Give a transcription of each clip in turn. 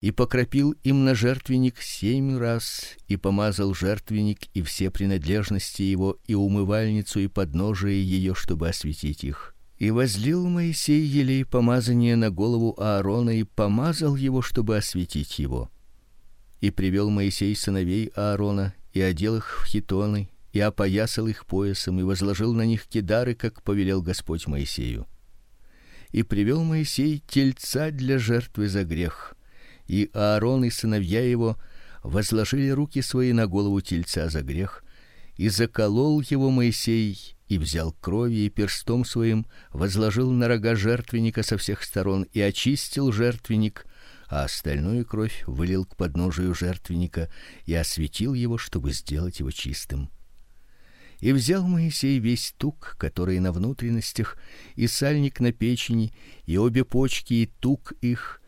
и покропил им на жертвенник семь раз, и помазал жертвенник и все принадлежности его, и умывальницу и подножие ее, чтобы осветить их. И возлил Моисей елей помазания на голову Аарона и помазал его, чтобы осветить его. И привел Моисей сыновей Аарона и одел их в хитоны и опоясал их поясом и возложил на них кидары, как повелел Господь Моисею. И привел Моисей тельца для жертвы за грех и Аарон и сыновья его возложили руки свои на голову тельца за грех, и заколол его Моисей и взял крови и перстом своим возложил на рога жертвенника со всех сторон и очистил жертвенник, а остальную кровь вылил к подножию жертвенника и осветил его, чтобы сделать его чистым. И взял Моисей весь тук, который на внутренностях, и сальник на печени, и обе почки и тук их,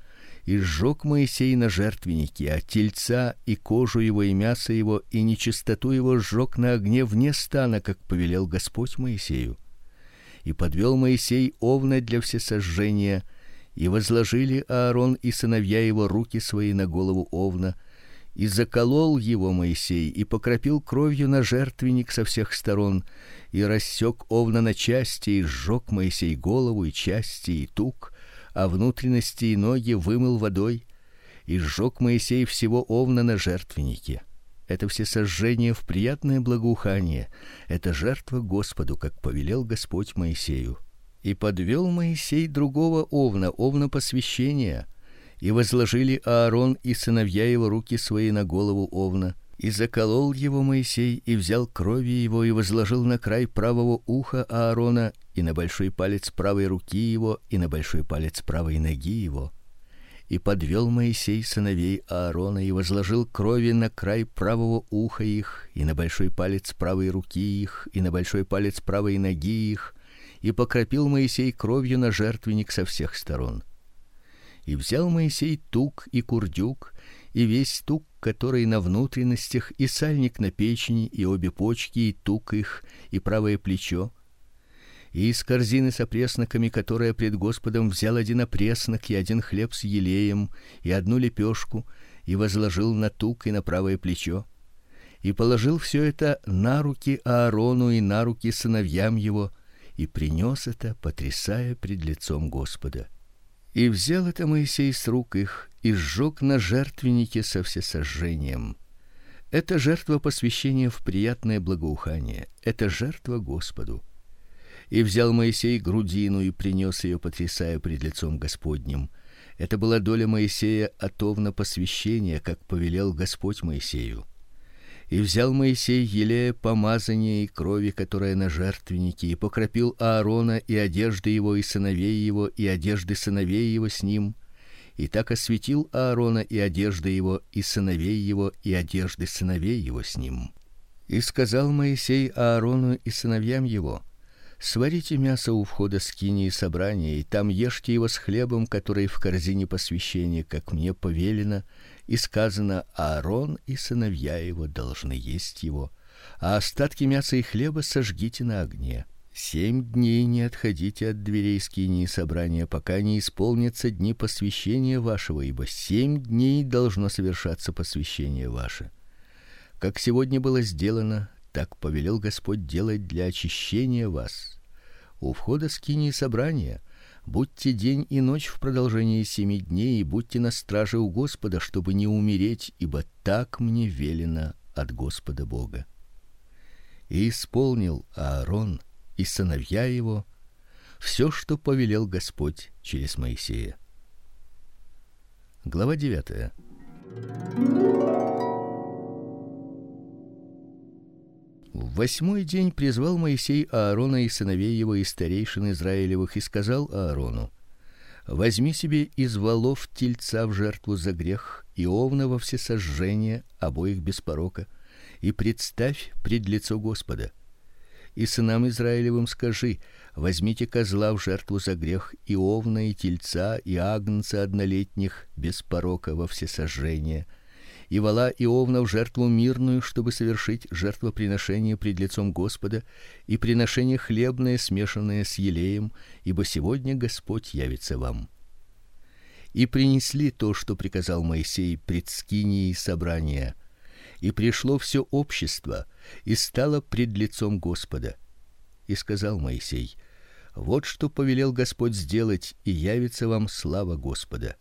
и сжег Моисей на жертвеннике, а тельца и кожу его и мясо его и нечистоту его сжег на огне вне стана, как повелел Господь Моисею. И подвел Моисей овна для всесожжения, и возложили Аарон и сыновья его руки свои на голову овна, и заколол его Моисей и покропил кровью на жертвенник со всех сторон, и рассек овна на части и сжег Моисей голову и части и тук а внутренности и ноги вымыл водой, и сжег Моисей всего овна на жертвеннике. Это все сожжение в приятное благоухание, это жертва Господу, как повелел Господь Моисею. И подвел Моисей другого овна, овна посвящения, и возложили Аарон и сыновья его руки свои на голову овна, и заколол его Моисей и взял крови его и возложил на край правого уха Аарона и на большой палец правой руки его, и на большой палец правой ноги его. И подвел Моисей сыновей Аарона и возложил крови на край правого уха их, и на большой палец правой руки их, и на большой палец правой ноги их, и покропил Моисей кровью на жертвенник со всех сторон. И взял Моисей тук и курдюк, и весь тук, который на внутренностях, и сальник на печени, и обе почки, и тук их, и правое плечо, и из корзины с опресноками, которая пред Господом взял один опреснок и один хлеб с елеем и одну лепешку и возложил на тук и на правое плечо и положил все это на руки Аарону и на руки сыновьям его и принес это, потрясая пред лицом Господа. И взял это Моисей с рук их и сжег на жертвеннике со всесожжением. Это жертва посвящения в приятное благоухание, это жертва Господу. И взял Моисей грудину и принес ее, потрясая пред лицом Господним. Это была доля Моисея от овна посвящения, как повелел Господь Моисею. И взял Моисей елея помазания и крови, которая на жертвеннике, и покропил Аарона и одежды его и сыновей его и одежды сыновей его с ним, и так осветил Аарона и одежды его и сыновей его и одежды сыновей его с ним. И сказал Моисей Аарону и сыновьям его: Сварите мясо у входа скинии собрания, и там ешьте его с хлебом, который в корзине посвящения, как мне повелено, и сказано: Аарон и сыновья его должны есть его, а остатки мяса и хлеба сожгите на огне. Семь дней не отходите от дверей скинии собрания, пока не исполнятся дни посвящения вашего, ибо семь дней должно совершаться посвящение ваше. Как сегодня было сделано, так повелел Господь делать для очищения вас. У входа скинии собрания будьте день и ночь в продолжении семи дней и будьте на страже у Господа, чтобы не умереть, ибо так мне велено от Господа Бога. И исполнил Аарон и сыновья его все, что повелел Господь через Моисея. Глава 9. В восьмой день призвал Моисей Аарона и сыновей его и старейшин Израилевых и сказал Аарону: Возьми себе из волов тельца в жертву за грех и овна во всесожжение обоих без порока и представь пред лицо Господа. И сынам Израилевым скажи: возьмите козла в жертву за грех и овна и тельца и агнца однолетних без порока во всесожжение и вола и овна в жертву мирную, чтобы совершить жертвоприношение пред лицом Господа и приношение хлебное, смешанное с елеем, ибо сегодня Господь явится вам. и принесли то, что приказал Моисей пред скинией собрания. И пришло все общество и стало пред лицом Господа. И сказал Моисей: Вот что повелел Господь сделать, и явится вам слава Господа.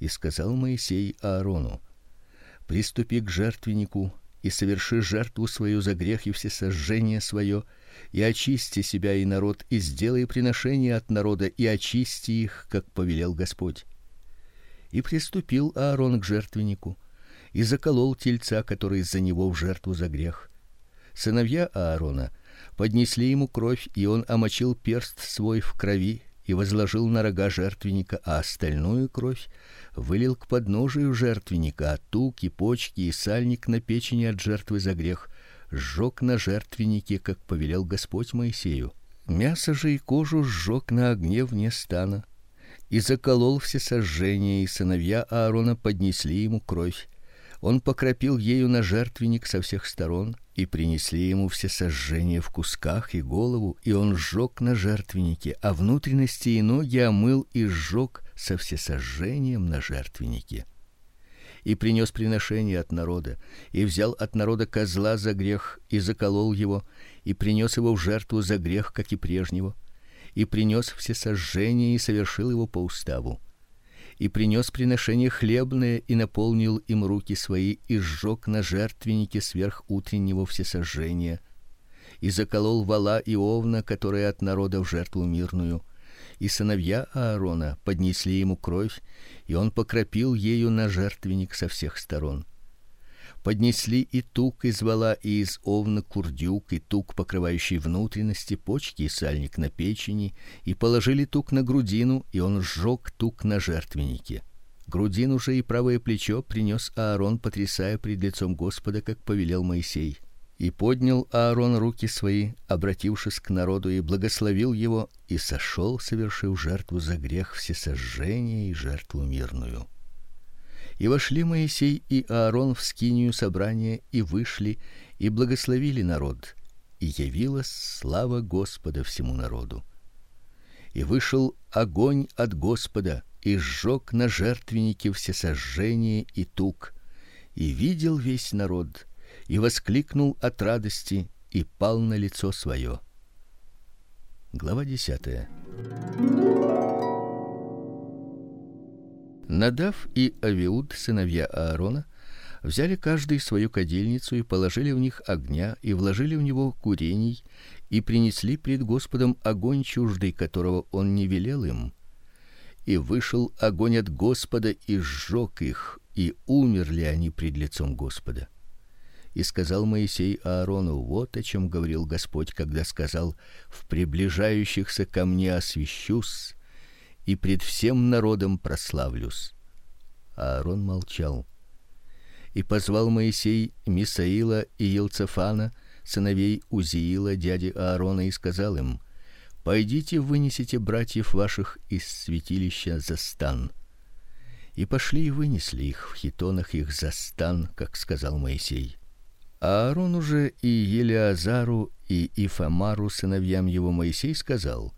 И сказал Моисей Аарону: Приступи к жертвеннику и соверши жертву свою за грех и все сожжения свое, и очисти себя и народ, и сделай приношение от народа, и очисти их, как повелел Господь. И приступил Аарон к жертвеннику и заколол тельца, который за него в жертву за грех. Сыновья Аарона поднесли ему кровь, и он омочил перст свой в крови и возложил на рога жертвенника, а остальную кровь вылил к подножию жертвенника, а туки, почки и сальник на печени от жертвы за грех сжег на жертвеннике, как повелел Господь Моисею. Мясо же и кожу сжег на огне вне стана и заколол все сожжения, и сыновья Аарона поднесли ему кровь. Он покропил ею на жертвенник со всех сторон, и принесли ему все сожжения в кусках и голову, и он сжег на жертвеннике, а внутренности и ноги омыл и сжег со всесожжением на жертвеннике. И принес приношение от народа, и взял от народа козла за грех и заколол его, и принес его в жертву за грех, как и прежнего и принес все сожжения и совершил его по уставу. И принес приношение хлебное и наполнил им руки свои и сжег на жертвеннике сверх утреннего всесожжения. И заколол вола и овна, которые от народа в жертву мирную. И сыновья Аарона поднесли ему кровь, и он покропил ею на жертвенник со всех сторон поднесли и тук из вола и из овна курдюк и тук, покрывающий внутренности, почки и сальник на печени, и положили тук на грудину, и он сжег тук на жертвеннике. Грудину же и правое плечо принес Аарон, потрясая пред лицом Господа, как повелел Моисей. И поднял Аарон руки свои, обратившись к народу, и благословил его, и сошел, совершив жертву за грех всесожжения и жертву мирную. И вошли Моисей и Аарон в скинию собрания и вышли и благословили народ, и явилась слава Господа всему народу. И вышел огонь от Господа и сжег на жертвеннике все сожжения и тук, и видел весь народ, и воскликнул от радости и пал на лицо свое. Глава десятая. Надав и Авиуд, сыновья Аарона, взяли каждый свою кадильницу и положили в них огня и вложили в него курений и принесли пред Господом огонь чуждый, которого он не велел им. И вышел огонь от Господа и сжег их, и умерли они пред лицом Господа. И сказал Моисей Аарону: вот о чем говорил Господь, когда сказал: в приближающихся ко мне освящусь и пред всем народом прославлюсь. А Аарон молчал. И позвал Моисей Мисаила и Елцефана, сыновей Узиила, дяди Аарона, и сказал им: Пойдите, вынесите братьев ваших из святилища за стан. И пошли и вынесли их в хитонах их за стан, как сказал Моисей. А Аарон уже и Елиазару и Ифамару сыновьям его Моисей сказал: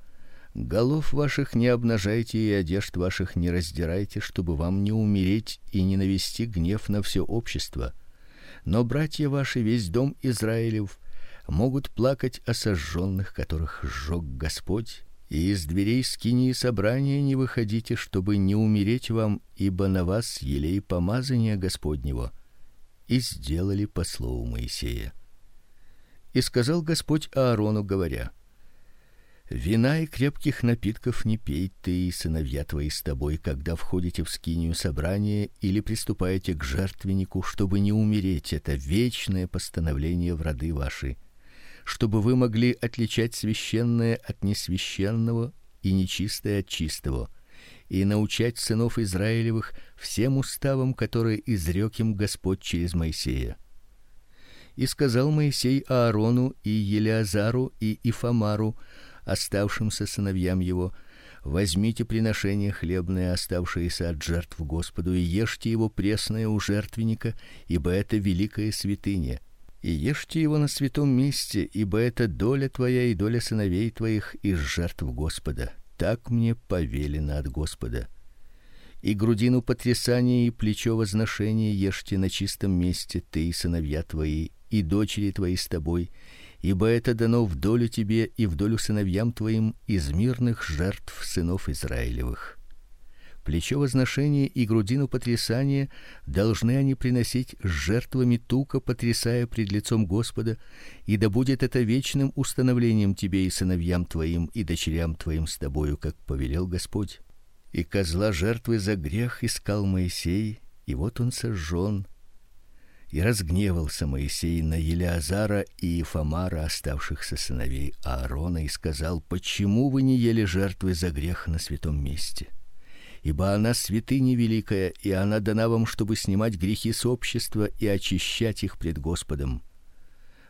Голов ваших не обнажайте и одежд ваших не раздирайте, чтобы вам не умереть и не навести гнев на все общество. Но братья ваши, весь дом Израилев, могут плакать о сожженных, которых сжег Господь, и из дверей скинии собрания не выходите, чтобы не умереть вам, ибо на вас елей помазания Господнего. И сделали по слову Моисея. И сказал Господь Аарону, говоря: Вина и крепких напитков не пей ты и сыновья твои с тобой, когда входите в скинию собрания или приступаете к жертвеннику, чтобы не умереть. Это вечное постановление в роды ваши, чтобы вы могли отличать священное от несвященного и нечистое от чистого, и научать сынов Израилевых всем уставам, которые изрёк им Господь через Моисея. И сказал Моисей Аарону и Елиазару и Ифамару: оставшимся сыновьям его: возьмите приношение хлебное, оставшееся от жертв Господу, и ешьте его пресное у жертвенника, ибо это великая святыня. И ешьте его на святом месте, ибо это доля твоя и доля сыновей твоих из жертв Господа. Так мне повелено от Господа. и грудину потрясания и плечо возношения ешьте на чистом месте ты и сыновья твои, и дочери твои с тобой, ибо это дано в долю тебе и в долю сыновьям твоим из мирных жертв сынов Израилевых. Плечо возношения и грудину потрясания должны они приносить с жертвами тука, потрясая пред лицом Господа, и да будет это вечным установлением тебе и сыновьям твоим и дочерям твоим с тобою, как повелел Господь. И козла жертвы за грех искал Моисей, и вот он сожжен. И разгневался Моисей на Елеазара и Ифамара, оставшихся сыновей Аарона, и сказал: "Почему вы не ели жертвы за грех на святом месте?" ибо она святыня великая, и она дана вам, чтобы снимать грехи с общества и очищать их пред Господом.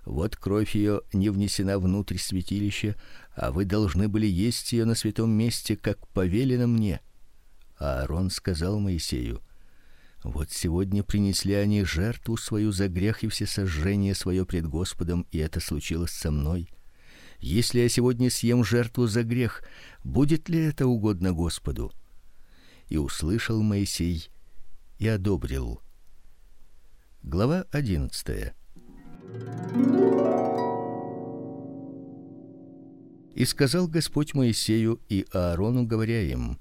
Вот кровь ее не внесена внутрь святилища, а вы должны были есть ее на святом месте, как повелено мне. Аарон сказал Моисею: Вот сегодня принесли они жертву свою за грех и все сожжение свое пред Господом, и это случилось со мной. Если я сегодня съем жертву за грех, будет ли это угодно Господу? И услышал Моисей и одобрил. Глава 11. И сказал Господь Моисею и Аарону, говоря им: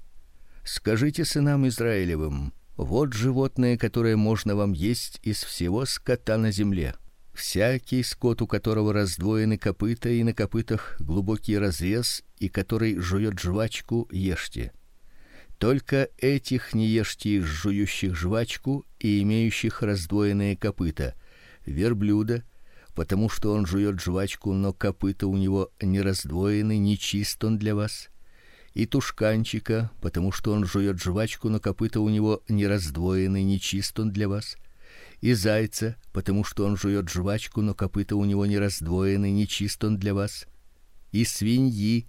Скажите сынам Израилевым: вот животное, которое можно вам есть из всего скота на земле. Всякий скот, у которого раздвоены копыта и на копытах глубокий разрез, и который жует жвачку, ешьте. Только этих не ешьте из жующих жвачку и имеющих раздвоенные копыта: верблюда, потому что он жует жвачку, но копыта у него не раздвоены, не чист он для вас. И тушканчика, потому что он жует жвачку, но копыта у него не раздвоены, не чист он для вас. И зайца, потому что он жует жвачку, но копыта у него не раздвоены, не чист он для вас. И свиньи,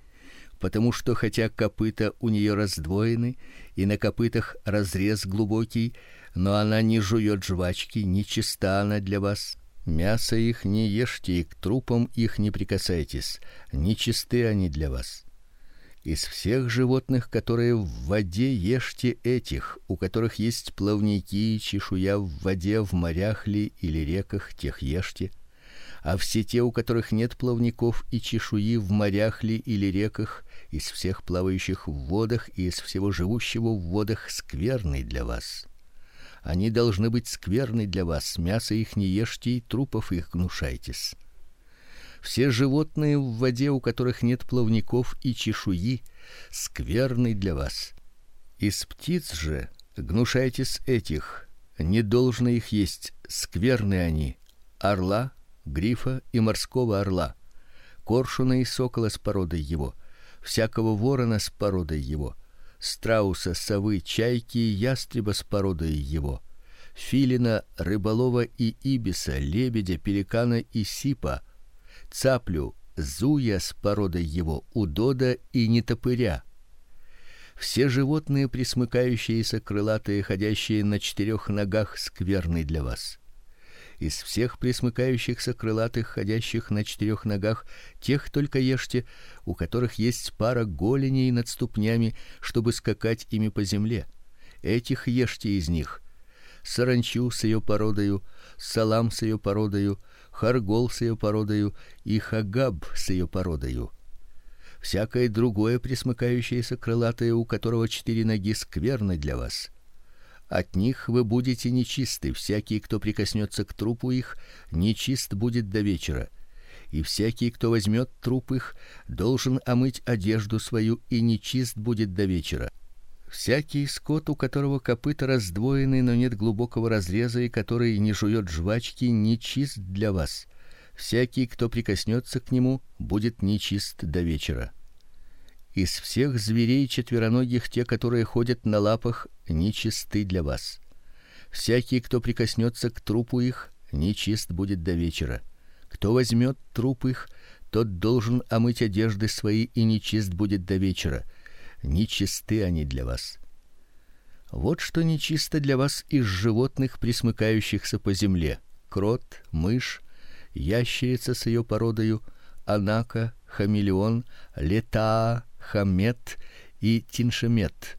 потому что хотя копыта у нее раздвоены и на копытах разрез глубокий, но она не жует жвачки, не чиста она для вас. Мясо их не ешьте, и к трупам их не прикасайтесь, не чисты они для вас. Из всех животных, которые в воде, ешьте этих, у которых есть плавники и чешуя в воде, в морях ли или реках, тех ешьте а все те, у которых нет плавников и чешуи в морях ли или реках, из всех плавающих в водах и из всего живущего в водах скверный для вас. Они должны быть скверны для вас, мясо их не ешьте и трупов их гнушайтесь. Все животные в воде, у которых нет плавников и чешуи, скверны для вас. Из птиц же гнушайтесь этих, не должно их есть, скверны они. Орла, грифа и морского орла, коршуна и сокола с породой его, всякого ворона с породой его, страуса, совы, чайки и ястреба с породой его, филина, рыболова и ибиса, лебедя, пеликана и сипа, цаплю, зуя с породой его, удода и нетопыря. Все животные присмыкающиеся, крылатые, ходящие на четырех ногах, скверны для вас из всех присмыкающихся крылатых, ходящих на четырех ногах, тех только ешьте, у которых есть пара голеней над ступнями, чтобы скакать ими по земле. Этих ешьте из них. Саранчу с ее породою, салам с ее породою, харгол с ее породою и хагаб с ее породою. Всякое другое присмыкающееся крылатое, у которого четыре ноги, скверно для вас от них вы будете нечисты, всякий, кто прикоснется к трупу их, нечист будет до вечера. И всякий, кто возьмет труп их, должен омыть одежду свою и нечист будет до вечера. Всякий скот, у которого копыта раздвоены, но нет глубокого разреза и который не жует жвачки, нечист для вас. Всякий, кто прикоснется к нему, будет нечист до вечера. Из всех зверей четвероногих те, которые ходят на лапах, нечисты для вас. Всякий, кто прикоснется к трупу их, нечист будет до вечера. Кто возьмет труп их, тот должен омыть одежды свои и нечист будет до вечера. Нечисты они для вас. Вот что нечисто для вас из животных, присмыкающихся по земле: крот, мышь, ящерица с ее породою, анака, хамелеон, лета, хамет и тиншемет.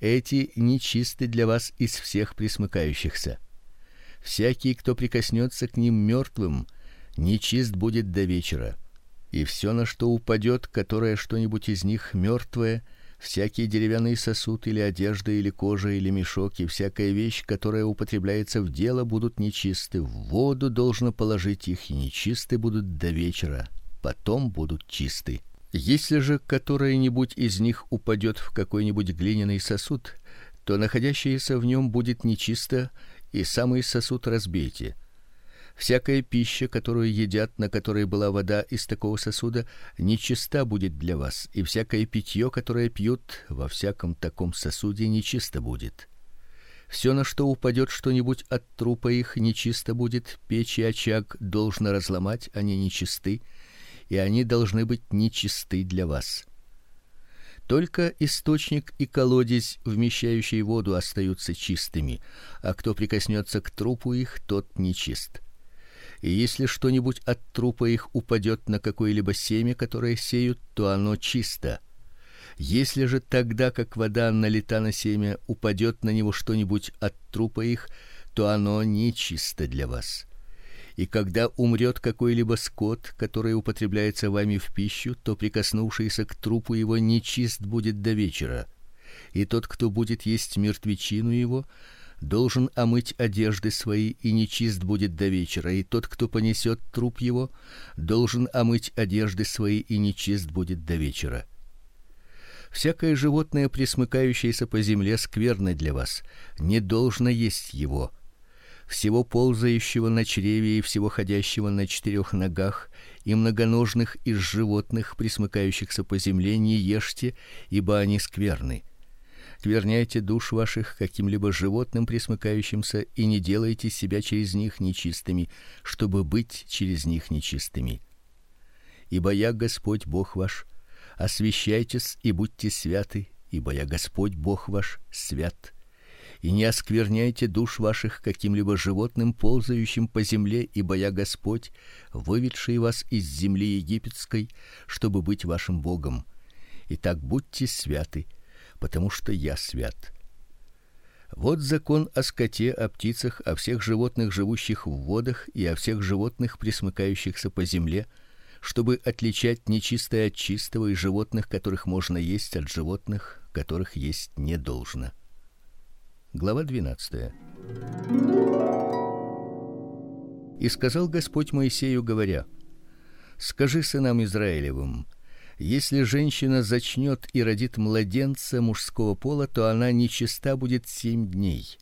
эти нечисты для вас из всех присмыкающихся. Всякий, кто прикоснется к ним мертвым, нечист будет до вечера. И все, на что упадет, которое что-нибудь из них мертвое, всякий деревянный сосуд или одежда или кожа или мешок и всякая вещь, которая употребляется в дело, будут нечисты. В воду должно положить их, и нечисты будут до вечера, потом будут чисты. Если же которое-нибудь из них упадет в какой-нибудь глиняный сосуд, то находящееся в нем будет нечисто, и самый сосуд разбейте. Всякая пища, которую едят, на которой была вода из такого сосуда, нечиста будет для вас, и всякое питье, которое пьют во всяком таком сосуде, нечисто будет. Все, на что упадет что-нибудь от трупа их, нечисто будет. Печь и очаг должно разломать, они нечисты, и они должны быть нечисты для вас. Только источник и колодец, вмещающие воду, остаются чистыми, а кто прикоснется к трупу их, тот нечист и если что-нибудь от трупа их упадет на какое-либо семя, которое сеют, то оно чисто. Если же тогда, как вода налита на семя, упадет на него что-нибудь от трупа их, то оно нечисто для вас. И когда умрет какой-либо скот, который употребляется вами в пищу, то прикоснувшийся к трупу его нечист будет до вечера. И тот, кто будет есть мертвечину его, должен омыть одежды свои и нечист будет до вечера, и тот, кто понесет труп его, должен омыть одежды свои и нечист будет до вечера. Всякое животное, пресмыкающееся по земле, скверно для вас, не должно есть его. Всего ползающего на чреве и всего ходящего на четырех ногах и многоножных из животных, пресмыкающихся по земле, не ешьте, ибо они скверны скверняйте душ ваших каким-либо животным присмыкающимся и не делайте себя через них нечистыми, чтобы быть через них нечистыми. Ибо я Господь Бог ваш, освящайтесь и будьте святы, ибо я Господь Бог ваш, свят. И не оскверняйте душ ваших каким-либо животным ползающим по земле, ибо я Господь, выведший вас из земли египетской, чтобы быть вашим Богом. Итак, будьте святы, потому что я свят. Вот закон о скоте, о птицах, о всех животных, живущих в водах, и о всех животных, пресмыкающихся по земле, чтобы отличать нечистое от чистого и животных, которых можно есть, от животных, которых есть не должно. Глава 12. И сказал Господь Моисею, говоря: Скажи сынам Израилевым: если женщина зачнет и родит младенца мужского пола, то она нечиста будет семь дней.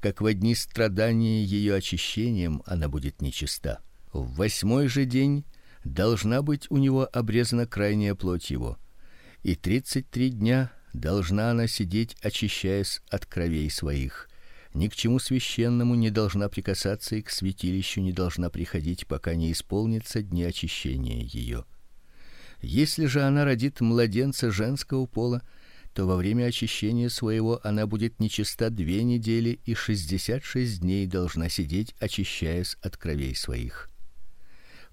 Как в дни страдания ее очищением она будет нечиста. В восьмой же день должна быть у него обрезана крайняя плоть его. И тридцать три дня должна она сидеть, очищаясь от кровей своих. Ни к чему священному не должна прикасаться и к святилищу не должна приходить, пока не исполнится дни очищения ее. Если же она родит младенца женского пола, то во время очищения своего она будет нечиста две недели и шестьдесят шесть дней должна сидеть, очищаясь от кровей своих.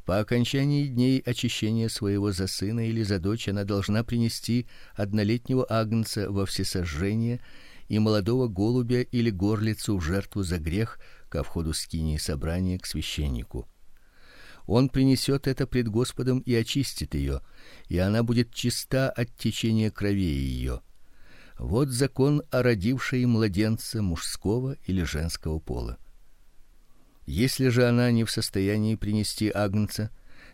По окончании дней очищения своего за сына или за дочь она должна принести однолетнего агнца во всесожжение и молодого голубя или горлицу в жертву за грех ко входу скинии собрания к священнику он принесет это пред Господом и очистит ее, и она будет чиста от течения крови ее. Вот закон о родившей младенца мужского или женского пола. Если же она не в состоянии принести агнца,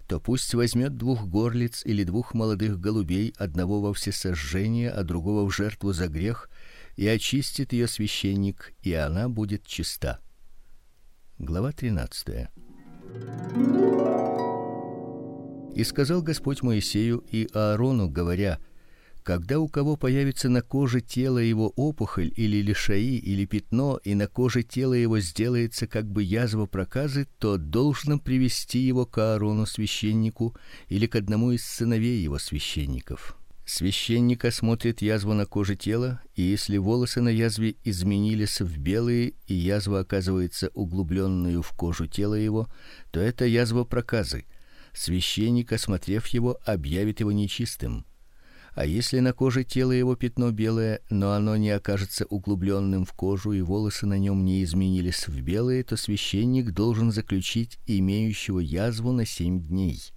то пусть возьмет двух горлиц или двух молодых голубей, одного во всесожжение, а другого в жертву за грех, и очистит ее священник, и она будет чиста. Глава 13. И сказал Господь Моисею и Аарону, говоря: когда у кого появится на коже тела его опухоль или лишаи или пятно, и на коже тела его сделается как бы язва проказы, то должно привести его к Аарону священнику или к одному из сыновей его священников. Священник осмотрит язву на коже тела, и если волосы на язве изменились в белые, и язва оказывается углубленную в кожу тела его, то это язва проказы. Священник, осмотрев его, объявит его нечистым. А если на коже тела его пятно белое, но оно не окажется углубленным в кожу и волосы на нем не изменились в белые, то священник должен заключить имеющего язву на семь дней.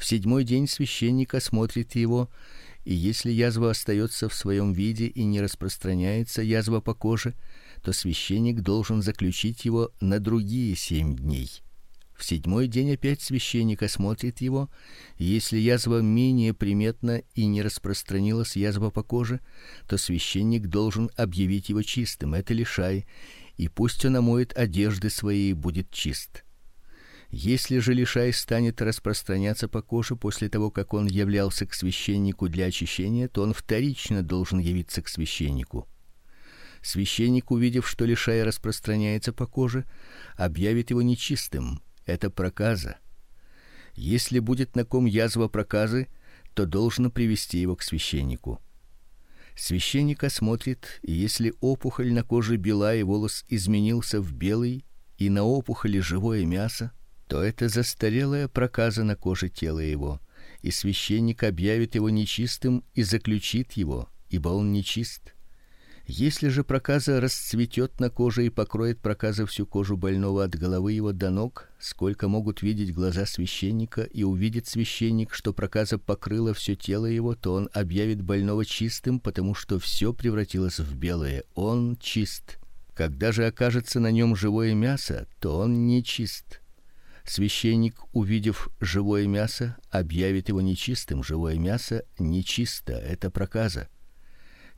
В седьмой день священник осмотрит его, и если язва остается в своем виде и не распространяется язва по коже, то священник должен заключить его на другие семь дней. В седьмой день опять священник осмотрит его, и если язва менее приметна и не распространилась язва по коже, то священник должен объявить его чистым. Это лишай, и пусть он омоет одежды свои и будет чист. Если же лишай станет распространяться по коже после того, как он являлся к священнику для очищения, то он вторично должен явиться к священнику. Священник, увидев, что лишай распространяется по коже, объявит его нечистым это проказа. Если будет на ком язва проказы, то должно привести его к священнику. Священник осмотрит, и если опухоль на коже бела и волос изменился в белый, и на опухоли живое мясо, то это застарелая проказа на коже тела его, и священник объявит его нечистым и заключит его, ибо он нечист. Если же проказа расцветет на коже и покроет проказа всю кожу больного от головы его до ног, сколько могут видеть глаза священника, и увидит священник, что проказа покрыла все тело его, то он объявит больного чистым, потому что все превратилось в белое. Он чист. Когда же окажется на нем живое мясо, то он не чист. Священник, увидев живое мясо, объявит его нечистым. Живое мясо нечисто это проказа.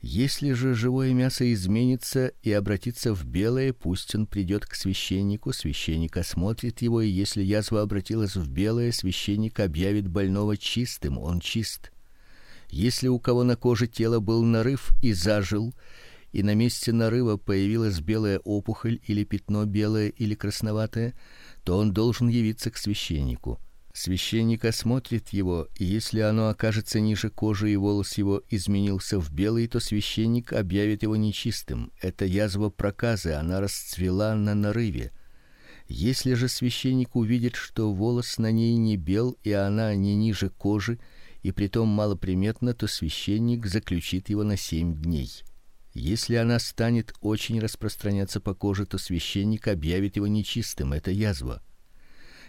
Если же живое мясо изменится и обратится в белое, пусть он придет к священнику, священник осмотрит его, и если язва обратилась в белое, священник объявит больного чистым, он чист. Если у кого на коже тела был нарыв и зажил, и на месте нарыва появилась белая опухоль или пятно белое или красноватое, то он должен явиться к священнику. Священник осмотрит его, и если оно окажется ниже кожи и волос его изменился в белый, то священник объявит его нечистым. Это язва проказы, она расцвела на нарыве. Если же священник увидит, что волос на ней не бел и она не ниже кожи, и притом малоприметна, то священник заключит его на семь дней. Если она станет очень распространяться по коже, то священник объявит его нечистым. Это язва.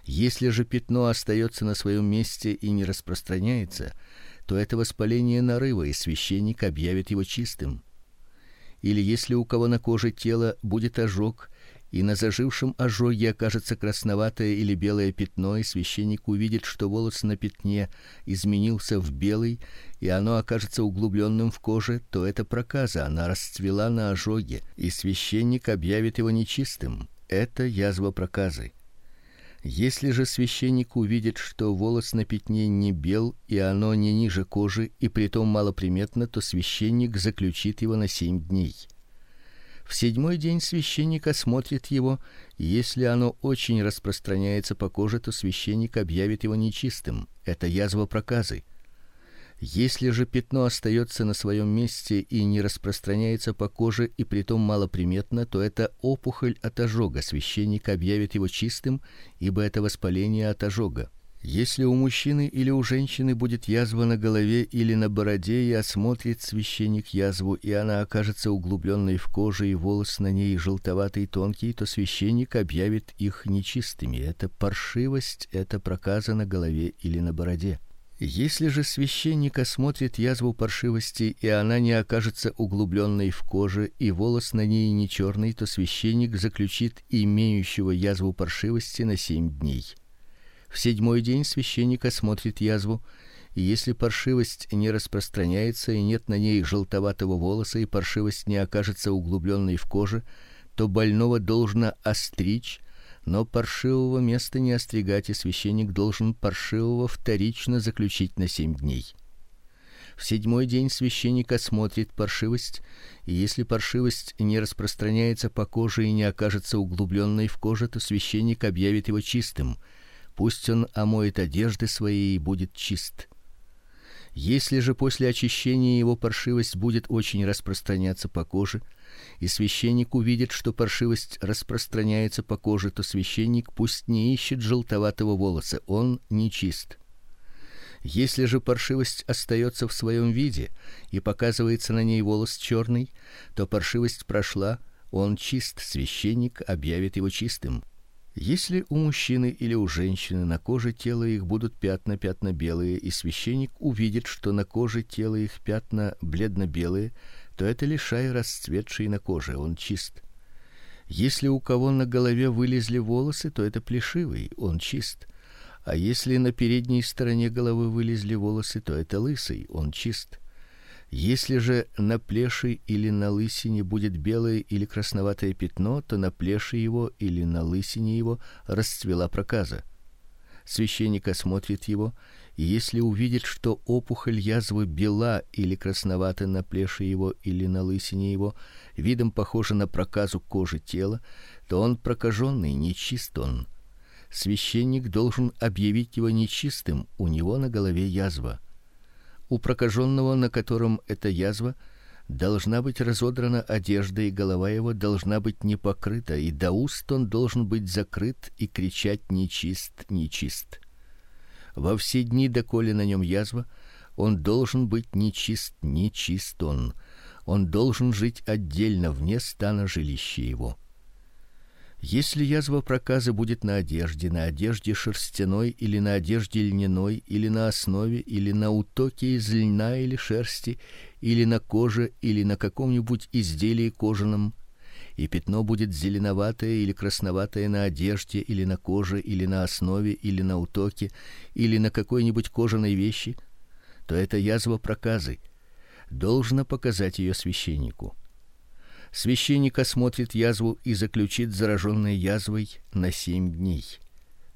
Если же пятно остается на своем месте и не распространяется, то это воспаление нарыва, и священник объявит его чистым. Или если у кого на коже тела будет ожог, и на зажившем ожоге окажется красноватое или белое пятно, и священник увидит, что волос на пятне изменился в белый, и оно окажется углубленным в коже, то это проказа, она расцвела на ожоге, и священник объявит его нечистым. Это язва проказы. Если же священник увидит, что волос на пятне не бел и оно не ниже кожи, и притом малоприметно, то священник заключит его на семь дней. В седьмой день священник осмотрит его, и если оно очень распространяется по коже, то священник объявит его нечистым. Это язва проказы. Если же пятно остается на своем месте и не распространяется по коже и притом малоприметно, то это опухоль от ожога. Священник объявит его чистым, ибо это воспаление от ожога. Если у мужчины или у женщины будет язва на голове или на бороде, и осмотрит священник язву, и она окажется углубленной в коже, и волос на ней желтоватый тонкий, то священник объявит их нечистыми. Это паршивость, это проказа на голове или на бороде. Если же священник осмотрит язву паршивости, и она не окажется углубленной в коже, и волос на ней не черный, то священник заключит имеющего язву паршивости на семь дней. В седьмой день священник осмотрит язву, и если паршивость не распространяется и нет на ней желтоватого волоса, и паршивость не окажется углубленной в коже, то больного должно остричь но паршивого места не остригать, и священник должен паршивого вторично заключить на семь дней. В седьмой день священник осмотрит паршивость, и если паршивость не распространяется по коже и не окажется углубленной в коже, то священник объявит его чистым. Пусть он омоет одежды свои и будет чист. Если же после очищения его паршивость будет очень распространяться по коже, и священник увидит, что паршивость распространяется по коже, то священник пусть не ищет желтоватого волоса, он нечист. Если же паршивость остается в своем виде и показывается на ней волос черный, то паршивость прошла, он чист, священник объявит его чистым. Если у мужчины или у женщины на коже тела их будут пятна пятна белые, и священник увидит, что на коже тела их пятна бледно-белые, то это лишай расцветший на коже, он чист. Если у кого на голове вылезли волосы, то это плешивый, он чист. А если на передней стороне головы вылезли волосы, то это лысый, он чист. Если же на плеше или на лысине будет белое или красноватое пятно, то на плеше его или на лысине его расцвела проказа. Священник осмотрит его, и если увидит, что опухоль язвы бела или красновата на плеше его или на лысине его, видом похожа на проказу кожи тела, то он прокаженный, нечист он. Священник должен объявить его нечистым, у него на голове язва у прокаженного, на котором эта язва, должна быть разодрана одежда, и голова его должна быть не покрыта, и до уст он должен быть закрыт и кричать нечист, нечист. Во все дни, доколе на нем язва, он должен быть нечист, нечист он. Он должен жить отдельно вне стана жилища его. Если язва проказа будет на одежде, на одежде шерстяной или на одежде льняной, или на основе, или на утоке из льна или шерсти, или на коже, или на каком-нибудь изделии кожаном, и пятно будет зеленоватое или красноватое на одежде или на коже, или на основе, или на утоке, или на какой-нибудь кожаной вещи, то это язва проказы. Должно показать ее священнику. Священник осмотрит язву и заключит зараженной язвой на семь дней.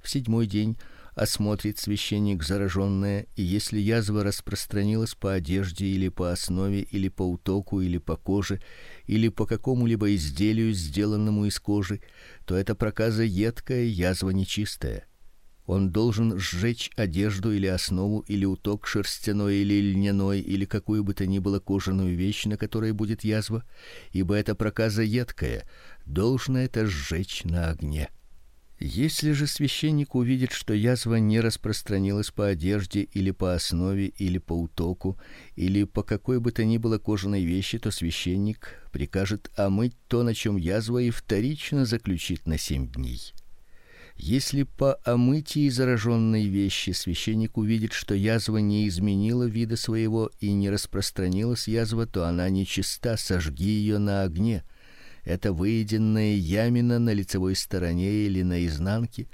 В седьмой день осмотрит священник зараженное, и если язва распространилась по одежде или по основе или по утоку или по коже или по какому-либо изделию, сделанному из кожи, то это проказа едкая, язва нечистая он должен сжечь одежду или основу или уток шерстяной или льняной или какую бы то ни было кожаную вещь, на которой будет язва, ибо это проказа едкая, должно это сжечь на огне. Если же священник увидит, что язва не распространилась по одежде или по основе или по утоку или по какой бы то ни было кожаной вещи, то священник прикажет омыть то, на чем язва, и вторично заключит на семь дней. Если по омытии зараженной вещи священник увидит, что язва не изменила вида своего и не распространилась язва, то она нечиста, сожги ее на огне. Это выеденная ямина на лицевой стороне или на изнанке.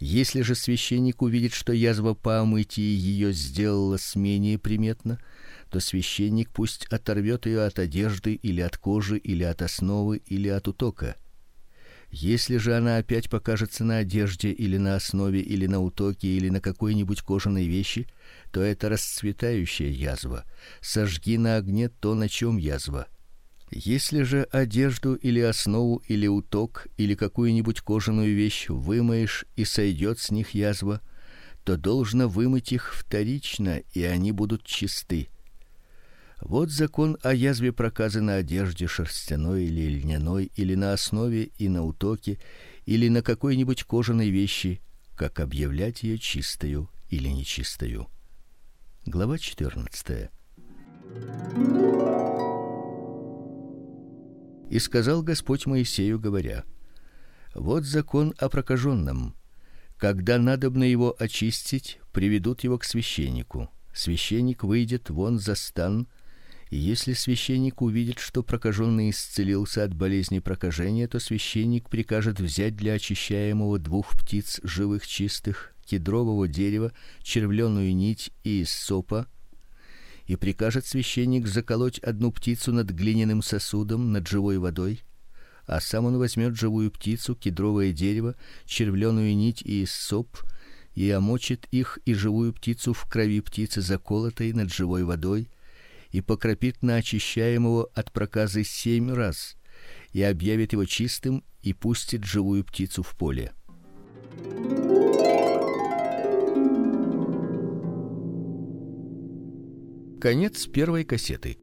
Если же священник увидит, что язва по омытии ее сделалась менее приметна, то священник пусть оторвет ее от одежды или от кожи или от основы или от утока если же она опять покажется на одежде или на основе или на утоке или на какой-нибудь кожаной вещи, то это расцветающая язва. Сожги на огне то, на чем язва. Если же одежду или основу или уток или какую-нибудь кожаную вещь вымоешь и сойдет с них язва, то должно вымыть их вторично, и они будут чисты вот закон о язве проказы на одежде шерстяной или льняной, или на основе и на утоке, или на какой-нибудь кожаной вещи, как объявлять ее чистою или нечистою. Глава 14. И сказал Господь Моисею, говоря: Вот закон о прокаженном. Когда надобно его очистить, приведут его к священнику. Священник выйдет вон за стан если священник увидит, что прокаженный исцелился от болезни прокажения, то священник прикажет взять для очищаемого двух птиц живых чистых, кедрового дерева, червленую нить и сопа, и прикажет священник заколоть одну птицу над глиняным сосудом над живой водой, а сам он возьмет живую птицу, кедровое дерево, червленую нить и соп и омочит их и живую птицу в крови птицы заколотой над живой водой и покропит на очищаемого от проказы семь раз и объявит его чистым и пустит живую птицу в поле. Конец первой кассеты.